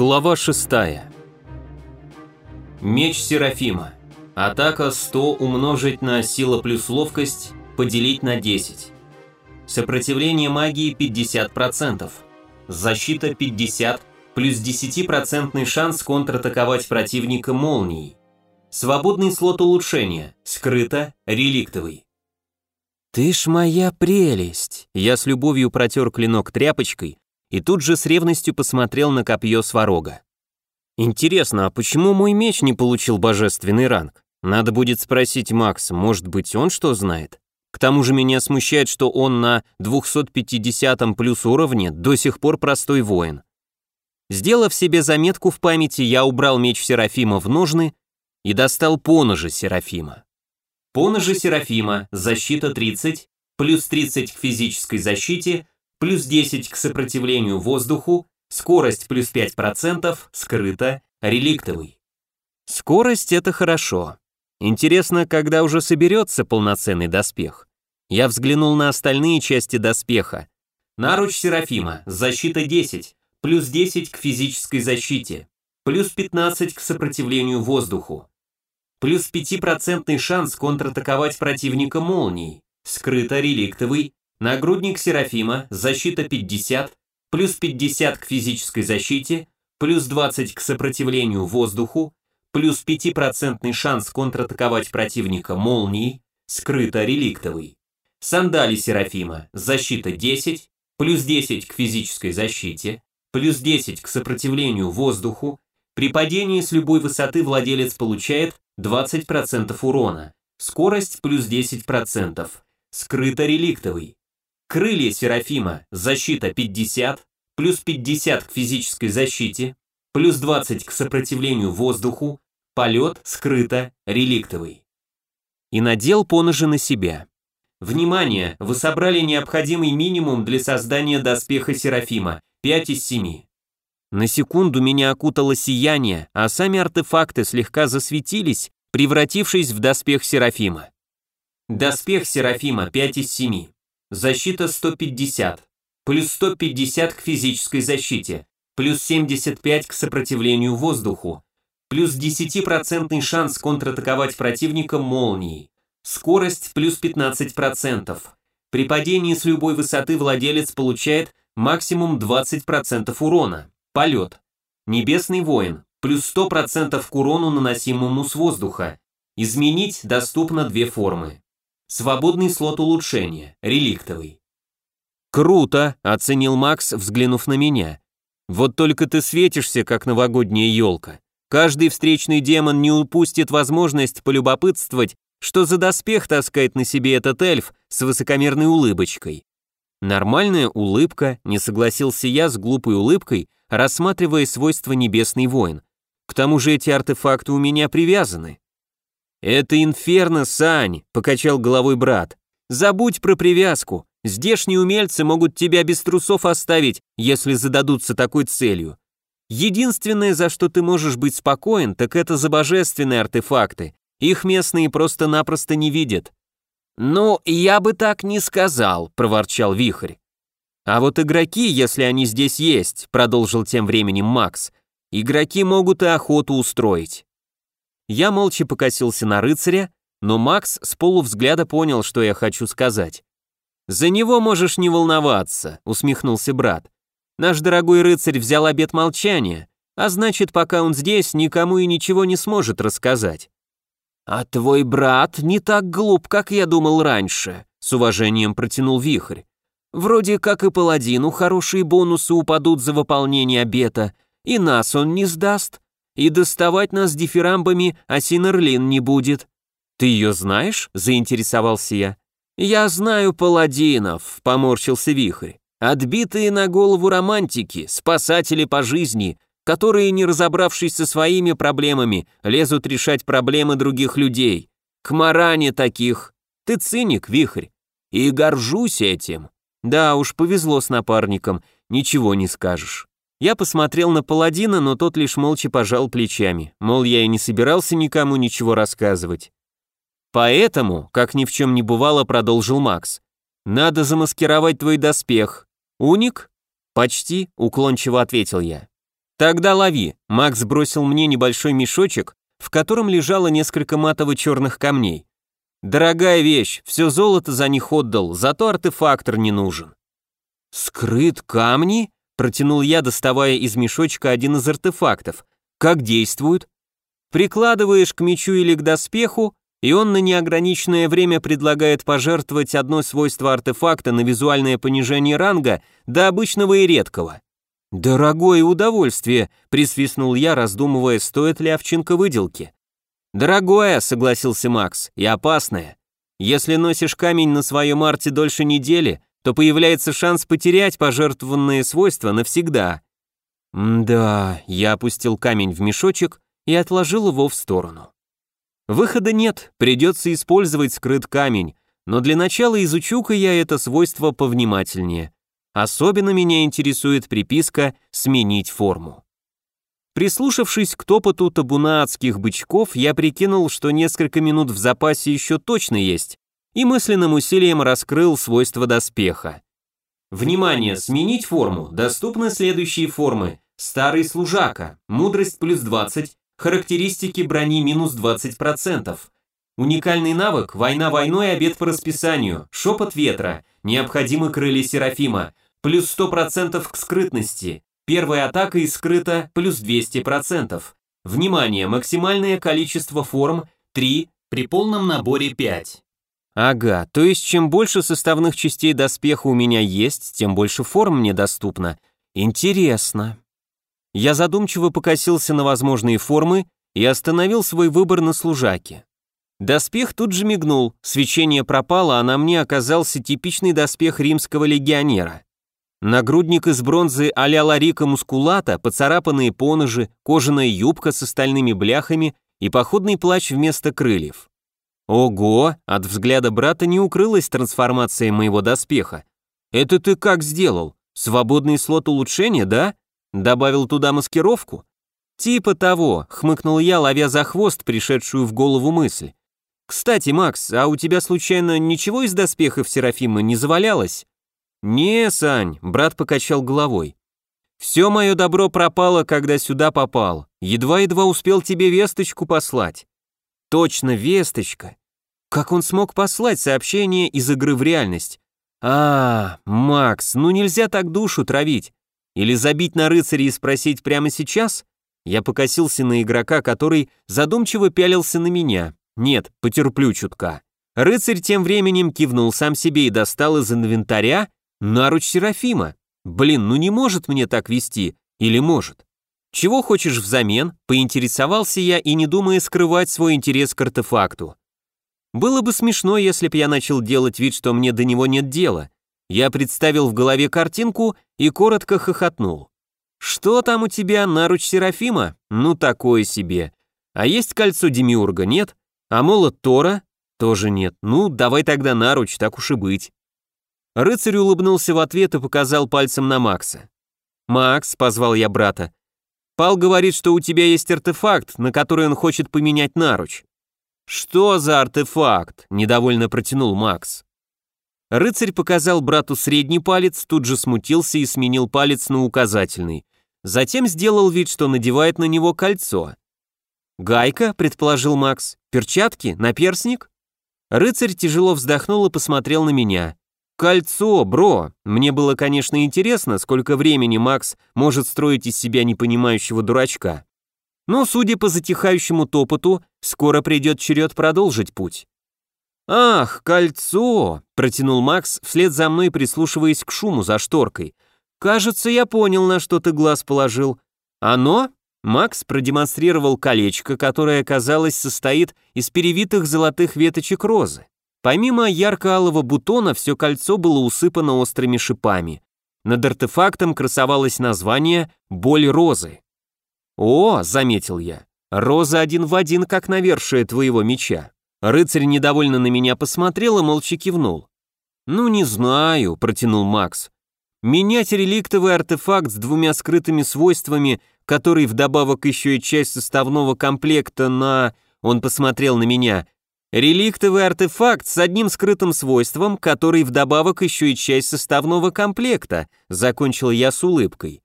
Глава 6. Меч Серафима. Атака 100 умножить на сила плюс ловкость, поделить на 10. Сопротивление магии 50%. Защита 50, плюс 10% шанс контратаковать противника молнией. Свободный слот улучшения, скрыто, реликтовый. «Ты ж моя прелесть!» Я с любовью протер клинок тряпочкой, и тут же с ревностью посмотрел на копье сварога. Интересно, а почему мой меч не получил божественный ранг? Надо будет спросить Макса, может быть, он что знает? К тому же меня смущает, что он на 250 плюс уровне до сих пор простой воин. Сделав себе заметку в памяти, я убрал меч Серафима в ножны и достал поножи Серафима. Поножи Серафима, защита 30, плюс 30 к физической защите, плюс 10 к сопротивлению воздуху, скорость плюс 5%, скрыто, реликтовый. Скорость это хорошо. Интересно, когда уже соберется полноценный доспех. Я взглянул на остальные части доспеха. Наруч Серафима, защита 10, плюс 10 к физической защите, плюс 15 к сопротивлению воздуху, плюс 5% шанс контратаковать противника молнией, скрыто реликтовый, Нагрудник Серафима, защита 50, плюс 50 к физической защите, плюс 20 к сопротивлению воздуху, плюс 5% шанс контратаковать противника молнией, скрыто реликтовый. Сандали Серафима, защита 10, плюс 10 к физической защите, плюс 10 к сопротивлению воздуху, при падении с любой высоты владелец получает 20% урона, скорость плюс 10%, скрыто реликтовый. Крылья Серафима, защита 50, плюс 50 к физической защите, плюс 20 к сопротивлению воздуху, полет, скрыто, реликтовый. И надел поножи на себя. Внимание, вы собрали необходимый минимум для создания доспеха Серафима, 5 из 7. На секунду меня окутало сияние, а сами артефакты слегка засветились, превратившись в доспех Серафима. Доспех Серафима 5 из 7. Защита 150, плюс 150 к физической защите, плюс 75 к сопротивлению воздуху, плюс 10% шанс контратаковать противника молнией, скорость плюс 15%. При падении с любой высоты владелец получает максимум 20% урона. Полет. Небесный воин, плюс 100% к урону, наносимому с воздуха. Изменить доступно две формы. Свободный слот улучшения, реликтовый. «Круто!» – оценил Макс, взглянув на меня. «Вот только ты светишься, как новогодняя елка. Каждый встречный демон не упустит возможность полюбопытствовать, что за доспех таскает на себе этот эльф с высокомерной улыбочкой. Нормальная улыбка, не согласился я с глупой улыбкой, рассматривая свойства небесный воин. К тому же эти артефакты у меня привязаны. «Это инферно, Сань», — покачал головой брат. «Забудь про привязку. Здешние умельцы могут тебя без трусов оставить, если зададутся такой целью. Единственное, за что ты можешь быть спокоен, так это за божественные артефакты. Их местные просто-напросто не видят». «Ну, я бы так не сказал», — проворчал Вихрь. «А вот игроки, если они здесь есть», — продолжил тем временем Макс, «игроки могут и охоту устроить. Я молча покосился на рыцаря, но Макс с полувзгляда понял, что я хочу сказать. «За него можешь не волноваться», — усмехнулся брат. «Наш дорогой рыцарь взял обет молчания, а значит, пока он здесь, никому и ничего не сможет рассказать». «А твой брат не так глуп, как я думал раньше», — с уважением протянул Вихрь. «Вроде как и паладину хорошие бонусы упадут за выполнение обета, и нас он не сдаст, и доставать нас дифирамбами Асинерлин не будет. Ты ее знаешь? заинтересовался я. Я знаю паладинов, поморщился Вихрь. Отбитые на голову романтики, спасатели по жизни, которые, не разобравшись со своими проблемами, лезут решать проблемы других людей. К маране таких. Ты циник, Вихрь. И горжусь этим. Да уж, повезло с напарником, ничего не скажешь. Я посмотрел на паладина, но тот лишь молча пожал плечами, мол, я и не собирался никому ничего рассказывать. Поэтому, как ни в чем не бывало, продолжил Макс, надо замаскировать твой доспех. Уник? Почти, уклончиво ответил я. Тогда лови. Макс бросил мне небольшой мешочек, в котором лежало несколько матово-черных камней. Дорогая вещь, все золото за них отдал, зато артефактор не нужен. Скрыт камни? Протянул я, доставая из мешочка один из артефактов. Как действуют? Прикладываешь к мечу или к доспеху, и он на неограниченное время предлагает пожертвовать одно свойство артефакта на визуальное понижение ранга до обычного и редкого. «Дорогое удовольствие», — присвистнул я, раздумывая, стоит ли овчинка выделки. «Дорогое», — согласился Макс, — «и опасное. Если носишь камень на своем арте дольше недели, то появляется шанс потерять пожертвованные свойства навсегда». «Да», — я опустил камень в мешочек и отложил его в сторону. Выхода нет, придется использовать скрыт камень, но для начала изучу-ка я это свойство повнимательнее. Особенно меня интересует приписка «сменить форму». Прислушавшись к топоту табуна адских бычков, я прикинул, что несколько минут в запасе еще точно есть, и мысленным усилием раскрыл свойства доспеха. Внимание, сменить форму, доступны следующие формы. Старый служака, мудрость плюс 20, Характеристики брони минус 20%. Уникальный навык «Война войной, обед по расписанию», «Шепот ветра», «Необходимы крылья Серафима», плюс 100% к скрытности, первая атака из скрыта плюс 200%. Внимание, максимальное количество форм 3, при полном наборе 5. Ага, то есть чем больше составных частей доспеха у меня есть, тем больше форм мне доступно. Интересно. Я задумчиво покосился на возможные формы и остановил свой выбор на служаке. Доспех тут же мигнул, свечение пропало, а на мне оказался типичный доспех римского легионера. Нагрудник из бронзы а-ля Ларика Мускулата, поцарапанные поножи, кожаная юбка с остальными бляхами и походный плащ вместо крыльев. Ого, от взгляда брата не укрылась трансформация моего доспеха. Это ты как сделал? Свободный слот улучшения, да? Добавил туда маскировку? Типа того, хмыкнул я, ловя за хвост пришедшую в голову мысль. Кстати, Макс, а у тебя случайно ничего из доспехов Серафима не завалялось? Не, Сань, брат покачал головой. Все мое добро пропало, когда сюда попал. Едва-едва успел тебе весточку послать. Точно, весточка. Как он смог послать сообщение из игры в реальность? А, Макс, ну нельзя так душу травить. Или забить на рыцаря и спросить прямо сейчас? Я покосился на игрока, который задумчиво пялился на меня. Нет, потерплю чутка. Рыцарь тем временем кивнул сам себе и достал из инвентаря наруч Серафима. Блин, ну не может мне так вести. Или может? Чего хочешь взамен? Поинтересовался я и не думая скрывать свой интерес к артефакту. Было бы смешно, если б я начал делать вид, что мне до него нет дела. Я представил в голове картинку и коротко хохотнул. «Что там у тебя, наруч Серафима? Ну, такое себе. А есть кольцо Демиурга, нет? А молот Тора? Тоже нет. Ну, давай тогда наруч, так уж и быть». Рыцарь улыбнулся в ответ и показал пальцем на Макса. «Макс», — позвал я брата, — «Пал говорит, что у тебя есть артефакт, на который он хочет поменять наруч». «Что за артефакт?» — недовольно протянул Макс. Рыцарь показал брату средний палец, тут же смутился и сменил палец на указательный. Затем сделал вид, что надевает на него кольцо. «Гайка», — предположил Макс, — «перчатки? Наперсник?» Рыцарь тяжело вздохнул и посмотрел на меня. «Кольцо, бро!» Мне было, конечно, интересно, сколько времени Макс может строить из себя непонимающего дурачка. Но, судя по затихающему топоту, скоро придет черед продолжить путь. «Ах, кольцо!» – протянул Макс, вслед за мной прислушиваясь к шуму за шторкой. «Кажется, я понял, на что ты глаз положил. Оно?» Макс продемонстрировал колечко, которое, казалось, состоит из перевитых золотых веточек розы. Помимо ярко-алого бутона, все кольцо было усыпано острыми шипами. Над артефактом красовалось название «Боль розы». «О», — заметил я, — «роза один в один, как навершие твоего меча». Рыцарь недовольно на меня посмотрел и молча кивнул. «Ну, не знаю», — протянул Макс. «Менять реликтовый артефакт с двумя скрытыми свойствами, который вдобавок еще и часть составного комплекта на...» Он посмотрел на меня. «Реликтовый артефакт с одним скрытым свойством, который вдобавок еще и часть составного комплекта», закончил я с улыбкой.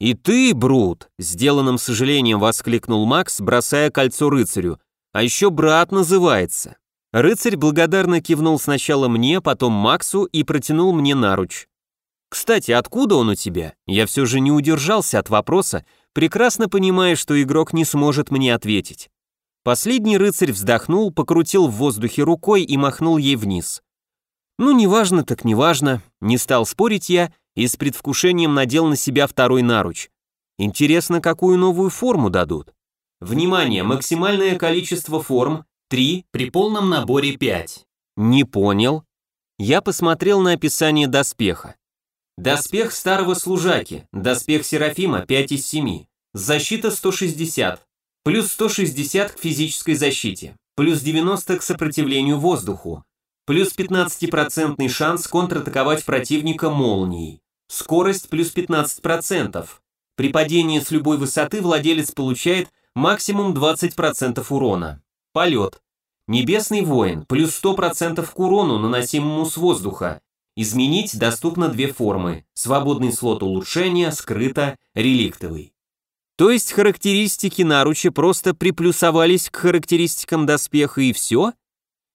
«И ты, Брут!» — сделанным сожалением воскликнул Макс, бросая кольцо рыцарю. «А еще брат называется». Рыцарь благодарно кивнул сначала мне, потом Максу и протянул мне наруч. «Кстати, откуда он у тебя?» Я все же не удержался от вопроса, прекрасно понимая, что игрок не сможет мне ответить. Последний рыцарь вздохнул, покрутил в воздухе рукой и махнул ей вниз. Ну, неважно так неважно, не стал спорить я и с предвкушением надел на себя второй наруч. Интересно, какую новую форму дадут. Внимание, максимальное количество форм 3 при полном наборе 5. Не понял. Я посмотрел на описание доспеха. Доспех старого служаки, доспех Серафима 5 из 7. Защита 160, плюс 160 к физической защите, плюс 90 к сопротивлению воздуху, плюс 15% шанс контратаковать противника молнией, скорость плюс 15%. При падении с любой высоты владелец получает максимум 20% урона. Полет. Небесный воин, плюс 100% к урону, наносимому с воздуха. Изменить доступно две формы. Свободный слот улучшения, скрыто, реликтовый. То есть характеристики наруча просто приплюсовались к характеристикам доспеха и все?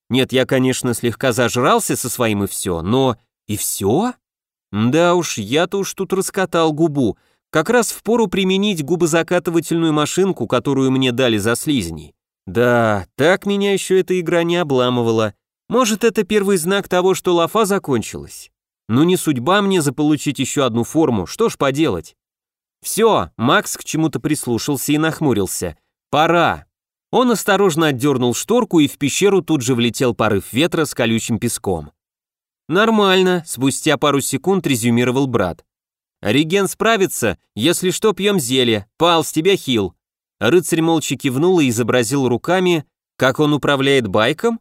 Нет, я, конечно, слегка зажрался со своим и все, но и все? Да уж, я-то уж тут раскатал губу. Как раз впору применить губозакатывательную машинку, которую мне дали за слизней. Да, так меня еще эта игра не обламывала. Может, это первый знак того, что лафа закончилась? Ну не судьба мне заполучить еще одну форму, что ж поделать? «Все», Макс к чему-то прислушался и нахмурился. «Пора». Он осторожно отдернул шторку, и в пещеру тут же влетел порыв ветра с колючим песком. «Нормально», — спустя пару секунд резюмировал брат. «Реген справится, если что, пьем зелье. Пал, с тебя хил». Рыцарь молча кивнул и изобразил руками, как он управляет байком.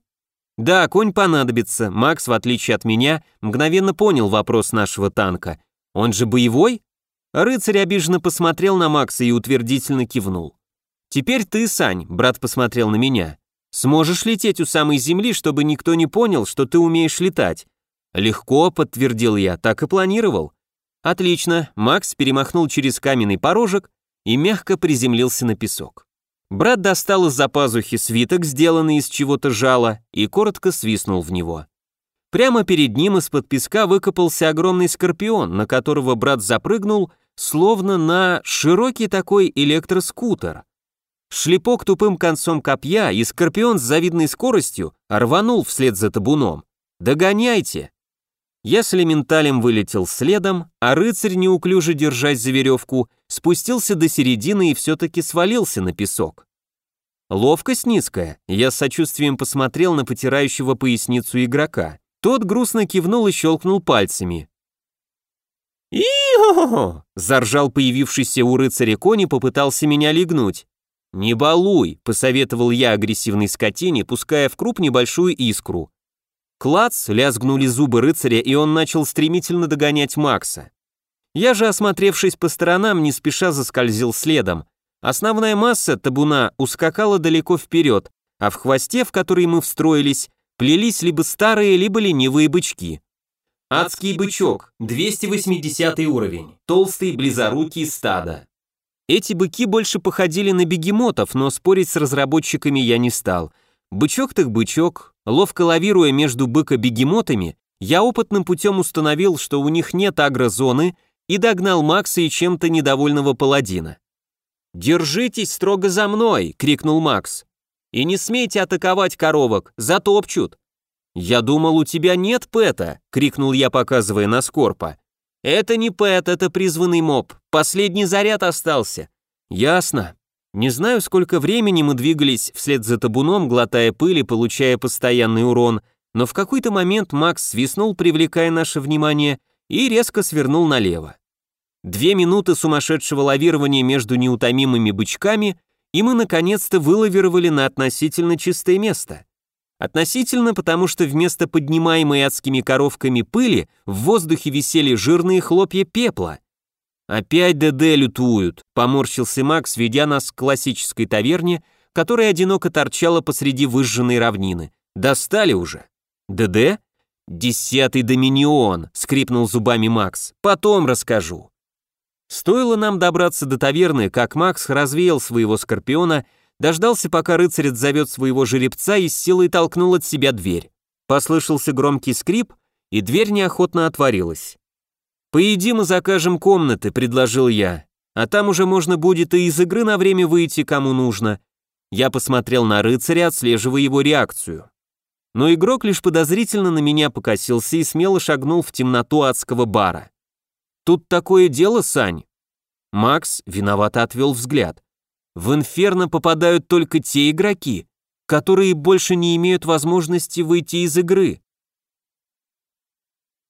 Да, конь понадобится. Макс, в отличие от меня, мгновенно понял вопрос нашего танка. Он же боевой? Рыцарь обиженно посмотрел на Макса и утвердительно кивнул. «Теперь ты, Сань», — брат посмотрел на меня, — «сможешь лететь у самой земли, чтобы никто не понял, что ты умеешь летать?» «Легко», — подтвердил я, — «так и планировал». «Отлично», — Макс перемахнул через каменный порожек и мягко приземлился на песок. Брат достал из-за пазухи свиток, сделанный из чего-то жала, и коротко свистнул в него. Прямо перед ним из-под песка выкопался огромный скорпион, на которого брат запрыгнул — словно на широкий такой электроскутер. Шлепок тупым концом копья, и скорпион с завидной скоростью рванул вслед за табуном. «Догоняйте!» Я с элементалем вылетел следом, а рыцарь, неуклюже держась за веревку, спустился до середины и все-таки свалился на песок. Ловкость низкая, я с сочувствием посмотрел на потирающего поясницу игрока. Тот грустно кивнул и щелкнул пальцами и хо заржал появившийся у рыцаря конь и попытался меня легнуть. «Не балуй», — посоветовал я агрессивной скотине, пуская в круп небольшую искру. Клац, лязгнули зубы рыцаря, и он начал стремительно догонять Макса. Я же, осмотревшись по сторонам, не спеша заскользил следом. Основная масса табуна ускакала далеко вперед, а в хвосте, в который мы встроились, плелись либо старые, либо ленивые бычки. Адский бычок, 280 уровень, толстый, близорукий, стадо. Эти быки больше походили на бегемотов, но спорить с разработчиками я не стал. Бычок так бычок, ловко лавируя между быка-бегемотами, я опытным путем установил, что у них нет агрозоны, и догнал Макса и чем-то недовольного паладина. «Держитесь строго за мной!» — крикнул Макс. «И не смейте атаковать коровок, затопчут!» «Я думал, у тебя нет пэта!» — крикнул я, показывая на Скорпа. «Это не пэт, это призванный моб. Последний заряд остался». «Ясно. Не знаю, сколько времени мы двигались вслед за табуном, глотая пыль и получая постоянный урон, но в какой-то момент Макс свистнул, привлекая наше внимание, и резко свернул налево. Две минуты сумасшедшего лавирования между неутомимыми бычками, и мы наконец-то вылавировали на относительно чистое место. Относительно, потому что вместо поднимаемой адскими коровками пыли в воздухе висели жирные хлопья пепла. «Опять ДД лютуют», — поморщился Макс, ведя нас к классической таверне, которая одиноко торчала посреди выжженной равнины. «Достали уже». «ДД?» «Десятый доминион», — скрипнул зубами Макс. «Потом расскажу». Стоило нам добраться до таверны, как Макс развеял своего скорпиона, дождался, пока рыцарь отзовет своего жеребца и с силой толкнул от себя дверь. Послышался громкий скрип, и дверь неохотно отворилась. «Поедим и закажем комнаты», — предложил я. «А там уже можно будет и из игры на время выйти, кому нужно». Я посмотрел на рыцаря, отслеживая его реакцию. Но игрок лишь подозрительно на меня покосился и смело шагнул в темноту адского бара. «Тут такое дело, Сань?» Макс виновато отвел взгляд. «В инферно попадают только те игроки, которые больше не имеют возможности выйти из игры.